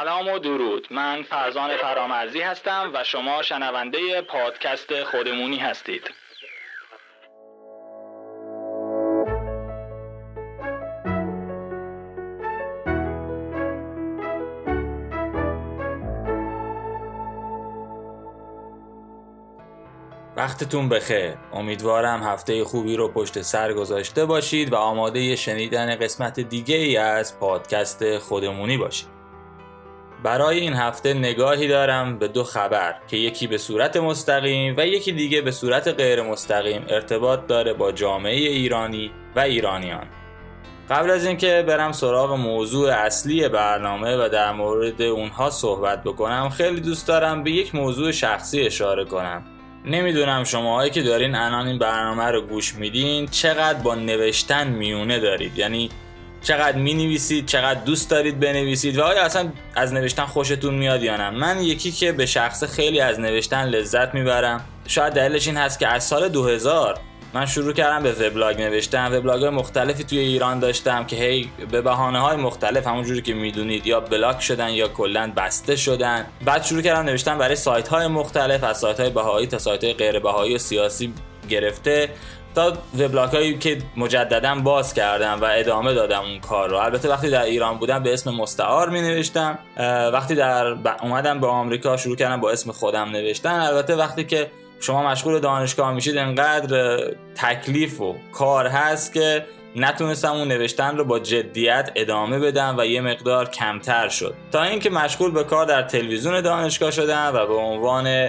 سلام و درود. من فرزان فرامرزی هستم و شما شنونده پادکست خودمونی هستید. وقتتون بخیر. امیدوارم هفته خوبی رو پشت سر گذاشته باشید و آماده شنیدن قسمت دیگه ای از پادکست خودمونی باشید. برای این هفته نگاهی دارم به دو خبر که یکی به صورت مستقیم و یکی دیگه به صورت غیر مستقیم ارتباط داره با جامعه ایرانی و ایرانیان. قبل از اینکه برم سراغ موضوع اصلی برنامه و در مورد اونها صحبت بکنم خیلی دوست دارم به یک موضوع شخصی اشاره کنم. نمی‌دونم شماهایی که دارین الان این برنامه رو گوش میدین چقدر با نوشتن میونه دارید. یعنی چقدر می نویسید چقدر دوست دارید بنویسید و آیا اصلا از نوشتن خوشتون میاد یا نه. من یکی که به شخص خیلی از نوشتن لذت می‌برم شاید دلیلش این هست که از سال 2000 من شروع کردم به وبلاگ نوشتن. وبلاگ های مختلفی توی ایران داشتم که هی به بهانه های مختلف همونجوری که می‌دونید یا بلاک شدن یا کلا بسته شدن. بعد شروع کردم نوشتن برای سایت های مختلف از سایت های بهایی تا سایت های غیر بهایی و سیاسی گرفته. تا وبلاگ هایی که مجددا باز کردم و ادامه دادم اون کار رو. البته وقتی در ایران بودم به اسم مستعار می نوشتم وقتی در اومدم به آمریکا شروع کردم با اسم خودم نوشتن. البته وقتی که شما مشغول دانشگاه میشید انقدر تکلیف و کار هست که نتونستم اون نوشتن رو با جدیت ادامه بدم و یه مقدار کمتر شد. تا اینکه مشغول به کار در تلویزیون دانشگاه شدم و به عنوان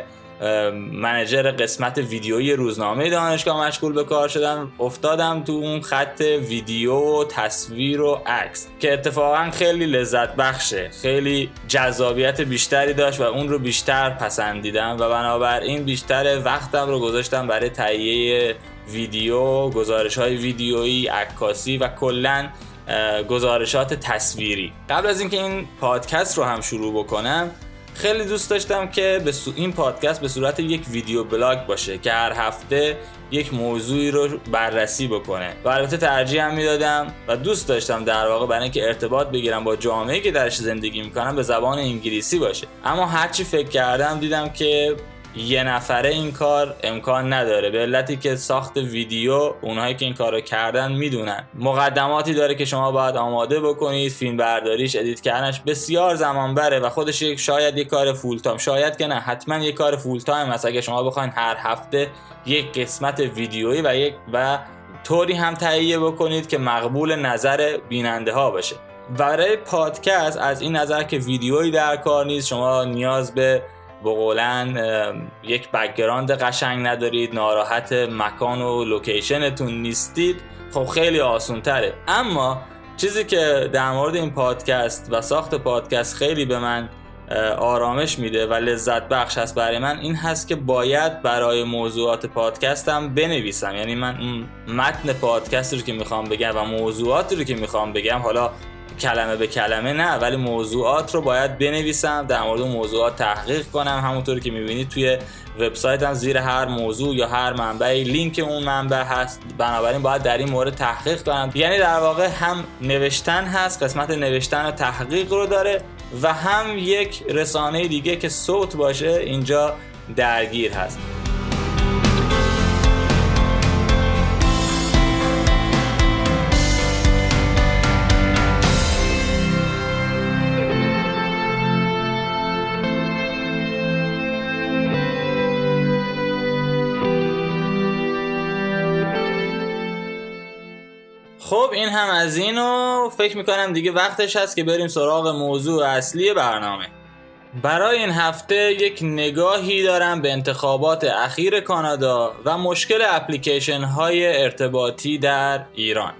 منجر قسمت ویدیویی روزنامه دانشگاه مشغول به کار شدم. افتادم تو اون خط ویدیو و تصویر و عکس که اتفاقا خیلی لذت بخشه. خیلی جذابیت بیشتری داشت و اون رو بیشتر پسندیدم و بنابراین بیشتر وقتم رو گذاشتم برای تهیه ویدیو گزارش های ویدیویی عکاسی و کلا گزارشات تصویری. قبل از اینکه این پادکست رو هم شروع بکنم خیلی دوست داشتم که به این پادکست به صورت یک video blog باشه که هر هفته یک موضوعی رو بررسی بکنه. و البته ترجیح هم می‌دادم و دوست داشتم در واقع برای اینکه ارتباط بگیرم با جامعه که درش زندگی می‌کنم به زبان انگلیسی باشه. اما هرچی فکر کردم دیدم که یه نفره این کار امکان نداره. به علتی که ساخت ویدیو اونهایی که این کارو کردن می‌دونن. مقدماتی داره که شما باید آماده بکنید فیلم برداریش edit کردنش بسیار زمان بره و خودش یک شاید یک کار full time شاید که نه حتما یک کار full time هست اگه شما بخواین هر هفته یک قسمت ویدیویی و یک و طوری هم تهیه بکنید که مقبول نظر بیننده ها باشه. برای پادکست از این نظر که ویدیویی در کار نیست شما نیاز به بقولن یک background قشنگ ندارید ناراحت مکان و location تون نیستید. خب خیلی آسون تره اما چیزی که در مورد این پادکست و ساخت پادکست خیلی به من آرامش میده و لذت بخش هست برای من این هست که باید برای موضوعات پادکستم بنویسم. یعنی من متن پادکست رو که می‌خوام بگم و موضوعاتی رو که می‌خوام بگم حالا کلمه به کلمه نه. ولی موضوعات رو باید بنویسم در مورد موضوعات تحقیق کنم. همونطوری که می‌بینید توی وبسایتم زیر هر موضوع یا هر منبعی لینک اون منبع هست. بنابراین باید در این مورد تحقیق کنم. یعنی در واقع هم نوشتن هست قسمت نوشتن و تحقیق رو داره و هم یک رسانه دیگه که صوت باشه اینجا درگیر هست. خب این هم از این و فکر می‌کنم دیگه وقتش هست که بریم سراغ موضوع اصلی برنامه. برای این هفته یک نگاهی دارم به انتخابات اخیر کانادا و مشکل اپلیکیشن های ارتباطی در ایران.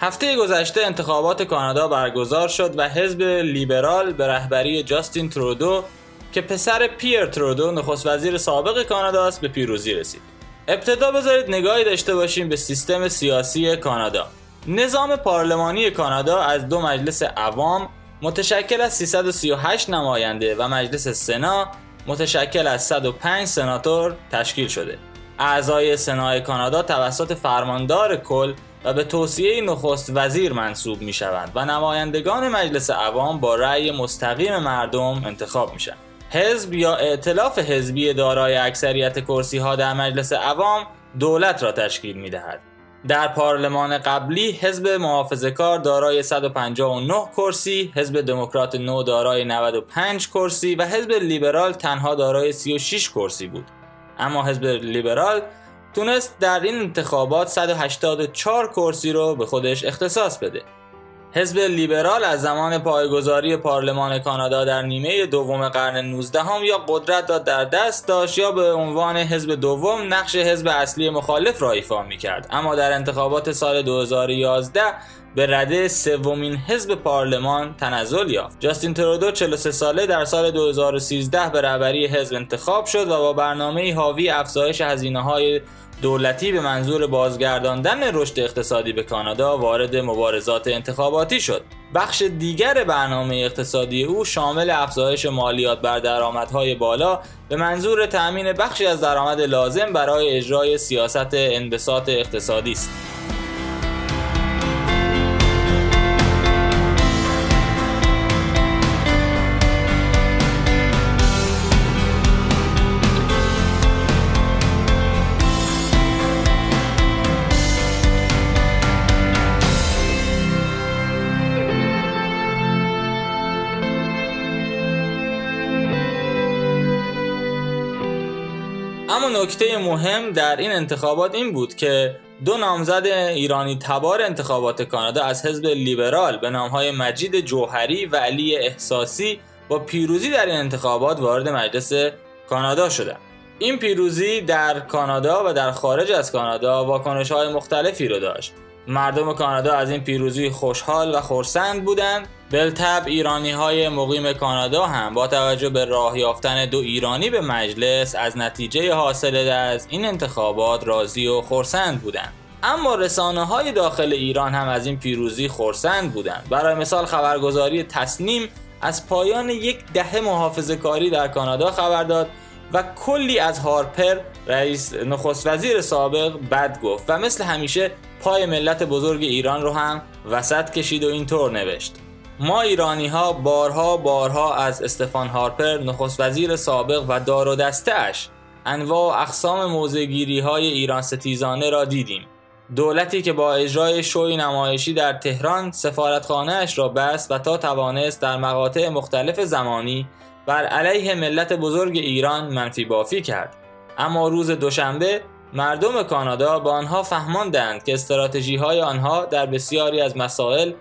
هفته گذشته انتخابات کانادا برگزار شد و حزب لیبرال به رهبری جاستین ترودو که پسر پیر ترودو نخست وزیر سابق کانادا است به پیروزی رسید. ابتدا بذارید نگاهی داشته باشیم به سیستم سیاسی کانادا. نظام پارلمانی کانادا از دو مجلس عوام متشکل از 338 نماینده و مجلس سنا متشکل از 105 سناتور تشکیل شده. اعضای سنای کانادا توسط فرماندار کل و به توصیه نخست وزیر منصوب می شوند و نمایندگان مجلس عوام با رأی مستقیم مردم انتخاب میشن. حزب یا ائتلاف حزبی دارای اکثریت کرسی ها در مجلس عوام دولت را تشکیل می دهد. در پارلمان قبلی حزب محافظه کار دارای 159 کرسی، حزب دموکرات نو دارای 95 کرسی و حزب لیبرال تنها دارای 36 کرسی بود. اما حزب لیبرال تونست در این انتخابات 184 کرسی رو به خودش اختصاص بده. حزب لیبرال از زمان پایگذاری پارلمان کانادا در نیمه دوم قرن 19 هم یا قدرت را در دست داشت یا به عنوان حزب دوم نقش حزب اصلی مخالف را ایفا می کرد اما در انتخابات سال 2011 به رده سومین حزب پارلمان تنزل یافت. جاستین ترودو 43 ساله در سال 2013 به رهبری حزب انتخاب شد و با برنامه حاوی افزایش هزینه های دولتی به منظور بازگرداندن رشد اقتصادی به کانادا وارد مبارزات انتخاباتی شد. بخش دیگر برنامه اقتصادی او شامل افزایش مالیات بر درآمدهای بالا به منظور تأمین بخشی از درآمد لازم برای اجرای سیاست انبساط اقتصادی است. نکته مهم در این انتخابات این بود که دو نامزد ایرانی تبار انتخابات کانادا از حزب لیبرال به نامهای مجید جوهری و علی احساسی با پیروزی در این انتخابات وارد مجلس کانادا شدند. این پیروزی در کانادا و در خارج از کانادا واکنش های مختلفی رو داشت. مردم کانادا از این پیروزی خوشحال و خورسند بودند. بلتب ایرانی های مقیم کانادا هم با توجه به راه یافتن دو ایرانی به مجلس از نتیجه حاصل از این انتخابات راضی و خورسند بودند. اما رسانه های داخل ایران هم از این پیروزی خورسند بودند. برای مثال خبرگزاری تصنیم از پایان یک دهه محافظه کاری در کانادا خبر داد و کلی از هارپر رئیس نخست وزیر سابق بد گفت و مثل همیشه پای ملت بزرگ ایران رو هم وسط کشید و اینطور نوشت. ما ایرانی ها بارها بارها از استفان هارپر نخست وزیر سابق و دار و دستش انواع و اقسام موزگیری های ایران ستیزانه را دیدیم. دولتی که با اجرای شوی نمایشی در تهران سفارتخانهاش را بست و تا توانست در مقاطع مختلف زمانی بر علیه ملت بزرگ ایران منفی بافی کرد. اما روز دوشنبه مردم کانادا با آنها فهماندند که استراتژی های آنها در بسیاری از مسائل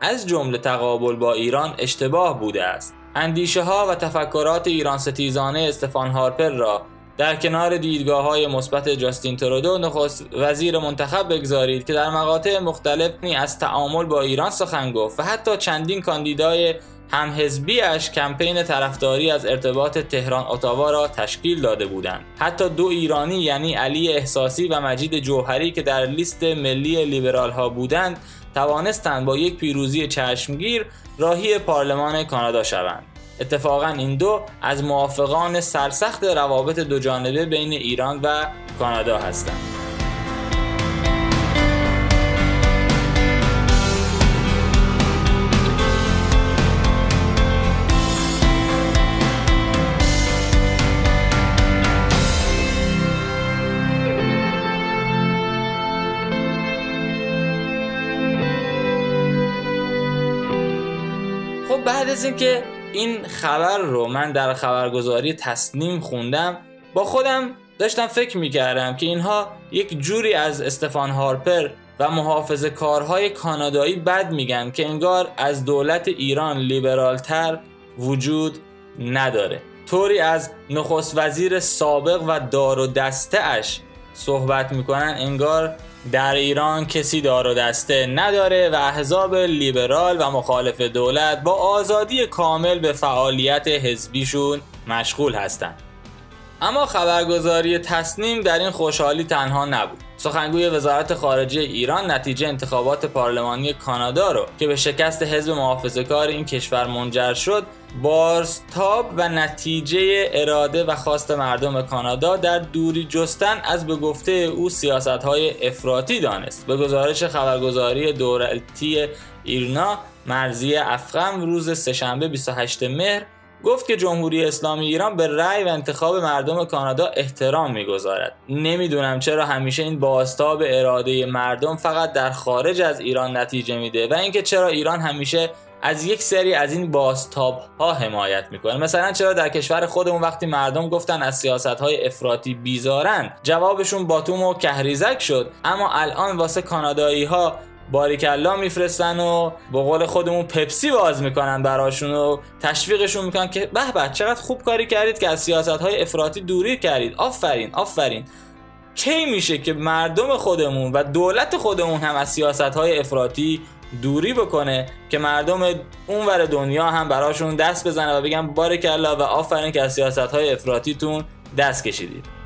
از جمله تقابل با ایران اشتباه بوده است. اندیشه ها و تفکرات ایران ستیزانه استفان هارپر را در کنار دیدگاه های مثبت جاستین ترودو نخست وزیر منتخب بگذارید که در مقاطع مختلفی از تعامل با ایران سخن گفت و حتی چندین کاندیدای هم حزبیش کمپین طرفداری از ارتباط تهران اتاوا را تشکیل داده بودند. حتی دو ایرانی یعنی علی احساسی و مجید جوهری که در لیست ملی لیبرال ها بودند توانستند با یک پیروزی چشمگیر راهی پارلمان کانادا شوند. اتفاقا این دو از موافقان سرسخت روابط دو جانبه بین ایران و کانادا هستند. بعد از اینکه این خبر رو من در خبرگزاری تصنیم خوندم با خودم داشتم فکر می‌کردم که اینها یک جوری از استفان هارپر و محافظ کارهای کانادایی بد میگن که انگار از دولت ایران لیبرالتر وجود نداره. طوری از نخست وزیر سابق و دار و دسته اش صحبت می‌کنن انگار در ایران کسی دار و دسته نداره و احزاب لیبرال و مخالف دولت با آزادی کامل به فعالیت حزبیشون مشغول هستند. اما خبرگزاری تصنیم در این خوشحالی تنها نبود. سخنگوی وزارت خارجه ایران نتیجه انتخابات پارلمانی کانادا رو که به شکست حزب کار این کشور منجر شد بارستاب و نتیجه اراده و خواست مردم کانادا در دوری جستن از به گفته او سیاست های افراطی دانست. به گزارش خبرگزاری دولتی ایرنا مرزی افغان روز سهشنبه 28 مهر گفت که جمهوری اسلامی ایران به رأی و انتخاب مردم کانادا احترام می‌گذارد. نمی‌دونم چرا همیشه این باستاب اراده مردم فقط در خارج از ایران نتیجه میده و اینکه چرا ایران همیشه از یک سری از این باستاب ها حمایت می‌کنه. مثلا چرا در کشور خودمون وقتی مردم گفتن از سیاست های افراطی بیزارن جوابشون باتوم و کهریزک شد. اما الان واسه کانادایی ها باریکلا میفرستن و به قول خودمون پپسی باز می‌کنن براشون و تشویقشون می‌کنن که به به چقدر خوب کاری کردید که از سیاست های افراطی دوری کردید. آفرین آفرین. کی میشه که مردم خودمون و دولت خودمون هم از سیاست های افراطی دوری بکنه که مردم اونور دنیا هم براشون دست بزنه و بگن باریکلا و آفرین که از سیاست های افراطیتون دست کشیدید.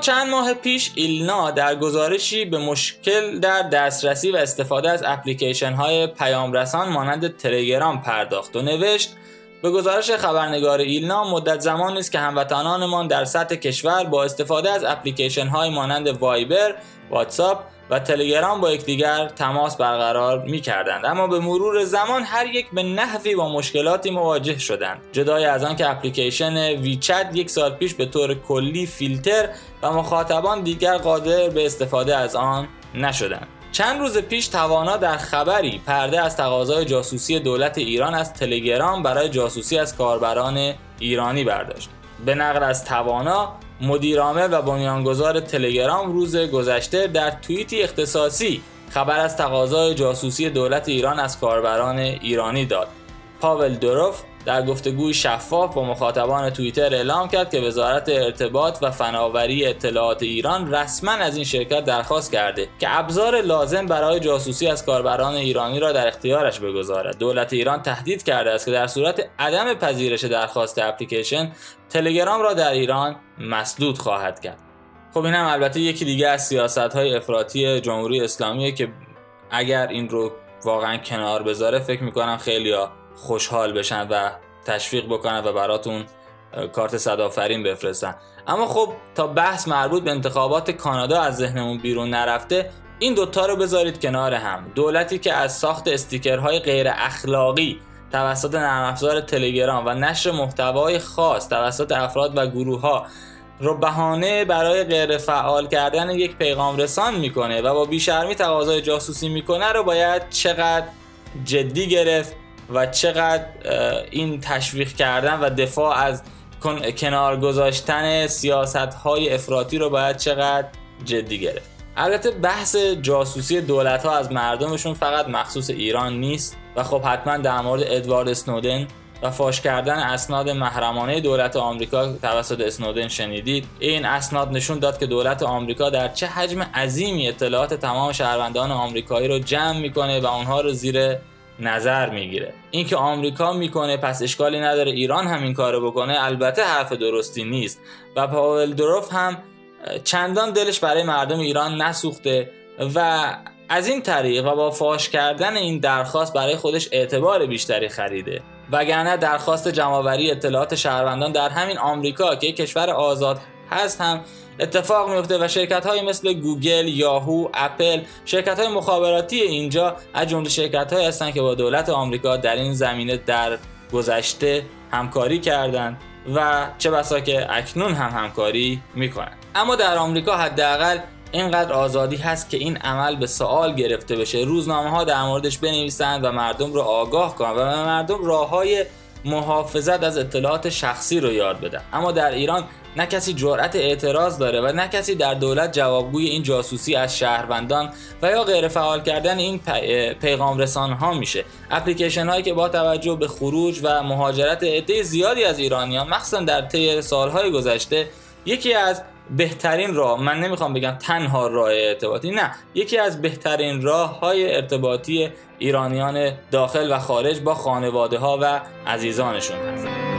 چند ماه پیش ایلنا در گزارشی به مشکل در دسترسی و استفاده از اپلیکیشن های پیامرسان مانند تلگرام پرداخت و نوشت به گزارش خبرنگار ایلنا مدت زمان است که هموطنانمان در سطح کشور با استفاده از اپلیکیشن های مانند وایبر، واتساپ و تلگرام با یکدیگر تماس برقرار می کردند اما به مرور زمان هر یک به نحوی با مشکلاتی مواجه شدند. جدای از آن که اپلیکیشن ویچت یک سال پیش به طور کلی فیلتر و مخاطبان دیگر قادر به استفاده از آن نشدند. چند روز پیش توانا در خبری پرده از تقاضای جاسوسی دولت ایران از تلگرام برای جاسوسی از کاربران ایرانی برداشت به نقل از توانا مدیرعامل و بنیانگذار تلگرام روز گذشته در توییتی اختصاصی خبر از تقاضای جاسوسی دولت ایران از کاربران ایرانی داد. پاول دروف در گفتگوی شفاف با مخاطبان توییتر اعلام کرد که وزارت ارتباط و فناوری اطلاعات ایران رسما از این شرکت درخواست کرده که ابزار لازم برای جاسوسی از کاربران ایرانی را در اختیارش بگذارد. دولت ایران تهدید کرده است که در صورت عدم پذیرش درخواست اپلیکیشن تلگرام را در ایران مسدود خواهد کرد. خب این هم البته یکی دیگه از سیاست های افراطی جمهوری اسلامیه که اگر این رو واقعا کنار بذاره فکر می‌کنم خیلی خوشحال بشن و تشویق بکنن و براتون کارت صدافرین بفرستن. اما خب تا بحث مربوط به انتخابات کانادا از ذهنمون بیرون نرفته این دوتا رو بذارید کنار هم. دولتی که از ساخت استیکرهای غیر اخلاقی توسط نرم افزار تلگرام و نشر محتوای خاص توسط افراد و گروه ها رو بهانه برای غیر فعال کردن یک پیغام رسان می‌کنه و با بیشرمی تقاضای جاسوسی می‌کنه رو باید چقدر جدی گرفت و چقدر این تشویق کردن و دفاع از کنار گذاشتن سیاست های افراطی رو باید چقدر جدی گرفت. البته بحث جاسوسی دولت ها از مردمشون فقط مخصوص ایران نیست و خب حتما در مورد ادوارد سنودن و فاش کردن اسناد محرمانه دولت آمریکا توسط اسنودن شنیدید. این اسناد نشون داد که دولت آمریکا در چه حجم عظیمی اطلاعات تمام شهروندان آمریکایی رو جمع می‌کنه و اونها رو زیر نظر می‌گیره. اینکه آمریکا می‌کنه پس اشکالی نداره ایران هم این کارو بکنه البته حرف درستی نیست. و پاول دروف هم چندان دلش برای مردم ایران نسوخته و از این طریق و با فاش کردن این درخواست برای خودش اعتبار بیشتری خریده. وگرنه درخواست جمعآوری اطلاعات شهروندان در همین آمریکا که کشور آزاد هست هم اتفاق میفته و شرکت های مثل گوگل، یاهو، اپل، شرکت های مخابراتی اینجا از جمله شرکت های هستن که با دولت آمریکا در این زمینه در گذشته همکاری کردند و چه بسا که اکنون هم همکاری می‌کنن. اما در آمریکا حداقل اینقدر آزادی هست که این عمل به سوال گرفته بشه. روزنامه ها در موردش بنویسند و مردم رو آگاه کنند و به مردم راه های محافظت از اطلاعات شخصی رو یاد بدن. اما در ایران نه کسی جرأت اعتراض داره و نه کسی در دولت جوابگوی این جاسوسی از شهروندان و یا غیر فعال کردن این پیغام رسان ها میشه. اپلیکیشن هایی که با توجه به خروج و مهاجرت عده زیادی از ایرانیان مخصوصا در طی سالهای گذشته یکی از بهترین راه من نمی‌خوام بگم تنها راه ارتباطی نه یکی از بهترین راه های ارتباطی ایرانیان داخل و خارج با خانواده ها و عزیزانشون هست.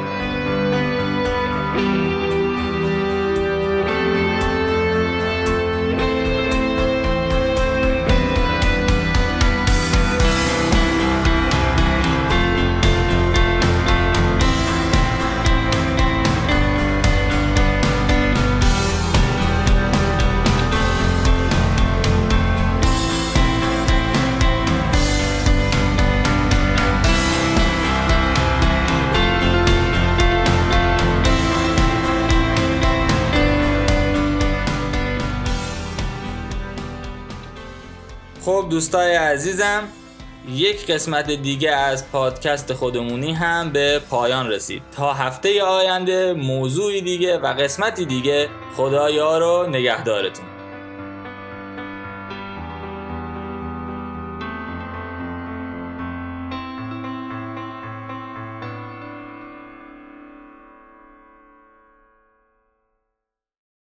خب دوستای عزیزم یک قسمت دیگه از پادکست خودمونی هم به پایان رسید. تا هفته آینده موضوعی دیگه و قسمتی دیگه خدایا رو نگهدارتون.